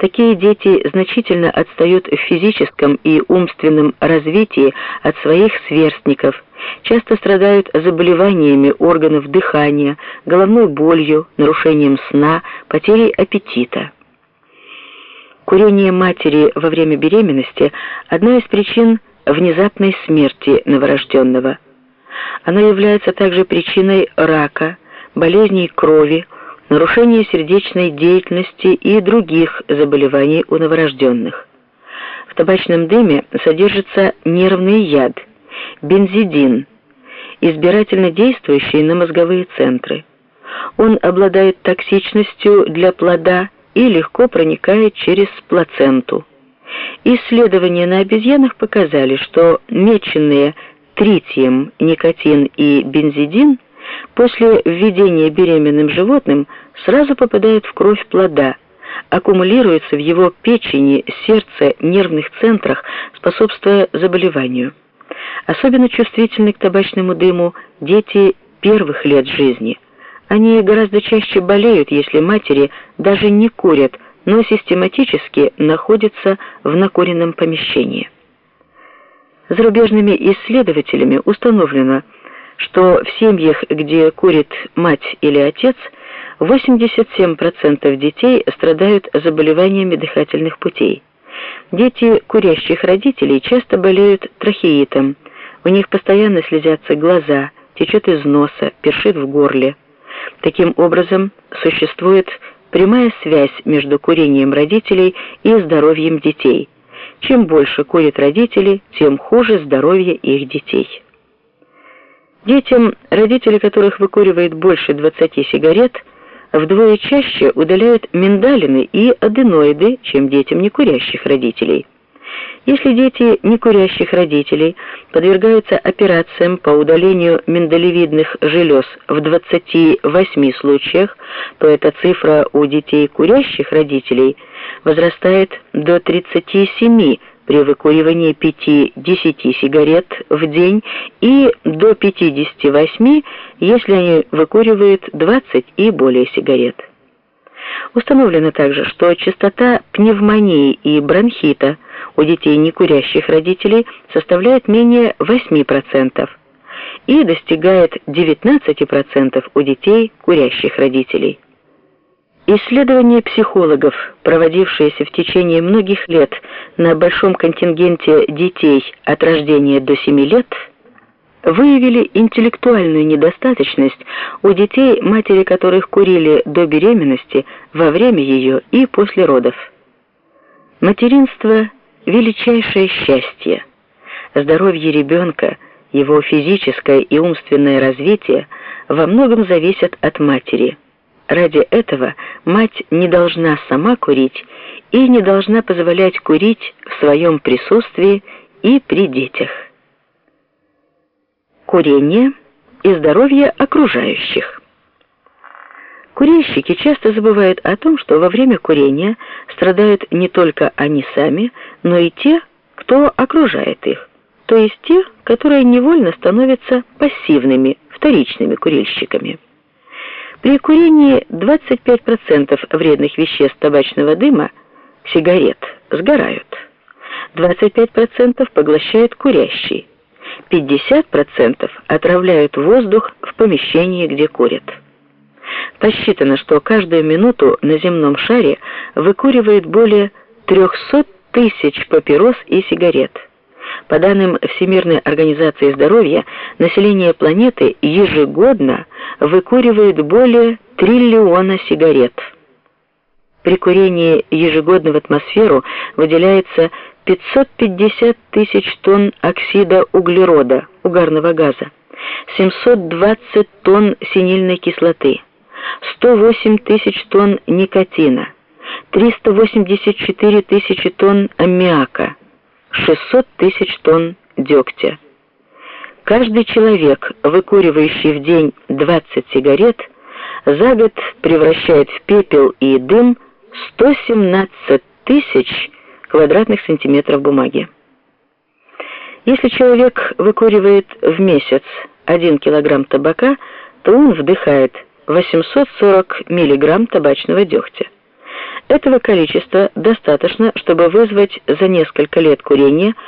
Такие дети значительно отстают в физическом и умственном развитии от своих сверстников, часто страдают заболеваниями органов дыхания, головной болью, нарушением сна, потерей аппетита. Курение матери во время беременности – одна из причин внезапной смерти новорожденного. Она является также причиной рака, болезней крови, нарушения сердечной деятельности и других заболеваний у новорожденных. В табачном дыме содержится нервный яд – бензидин, избирательно действующий на мозговые центры. Он обладает токсичностью для плода и легко проникает через плаценту. Исследования на обезьянах показали, что меченные тритием, никотин и бензидин – после введения беременным животным сразу попадают в кровь плода, аккумулируются в его печени, сердце, нервных центрах, способствуя заболеванию. Особенно чувствительны к табачному дыму дети первых лет жизни. Они гораздо чаще болеют, если матери даже не курят, но систематически находятся в накуренном помещении. Зарубежными исследователями установлено, что в семьях, где курит мать или отец, 87% детей страдают заболеваниями дыхательных путей. Дети курящих родителей часто болеют трахеитом. У них постоянно слезятся глаза, течет из носа, першит в горле. Таким образом, существует прямая связь между курением родителей и здоровьем детей. Чем больше курят родители, тем хуже здоровье их детей. Детям, родители которых выкуривают больше 20 сигарет, вдвое чаще удаляют миндалины и аденоиды, чем детям некурящих родителей. Если дети некурящих родителей подвергаются операциям по удалению миндалевидных желез в 28 случаях, то эта цифра у детей курящих родителей возрастает до 37 при выкуривании 5-10 сигарет в день и до 58, если они выкуривают 20 и более сигарет. Установлено также, что частота пневмонии и бронхита у детей некурящих родителей составляет менее 8% и достигает 19% у детей курящих родителей. Исследования психологов, проводившиеся в течение многих лет на большом контингенте детей от рождения до 7 лет, выявили интеллектуальную недостаточность у детей, матери которых курили до беременности, во время ее и после родов. Материнство – величайшее счастье. Здоровье ребенка, его физическое и умственное развитие во многом зависят от матери – Ради этого мать не должна сама курить и не должна позволять курить в своем присутствии и при детях. Курение и здоровье окружающих. Курильщики часто забывают о том, что во время курения страдают не только они сами, но и те, кто окружает их, то есть те, которые невольно становятся пассивными, вторичными курильщиками. При курении 25% вредных веществ табачного дыма, сигарет, сгорают. 25% поглощает курящий. 50% отравляют воздух в помещении, где курят. Посчитано, что каждую минуту на земном шаре выкуривает более 300 тысяч папирос и сигарет. По данным Всемирной организации здоровья, население планеты ежегодно выкуривает более триллиона сигарет. При курении ежегодно в атмосферу выделяется 550 тысяч тонн оксида углерода, угарного газа, 720 тонн синильной кислоты, 108 тысяч тонн никотина, 384 тысячи тонн аммиака, 600 тысяч тонн дегтя. Каждый человек, выкуривающий в день 20 сигарет, за год превращает в пепел и дым 117 тысяч квадратных сантиметров бумаги. Если человек выкуривает в месяц 1 килограмм табака, то он вдыхает 840 миллиграмм табачного дегтя. Этого количества достаточно, чтобы вызвать за несколько лет курения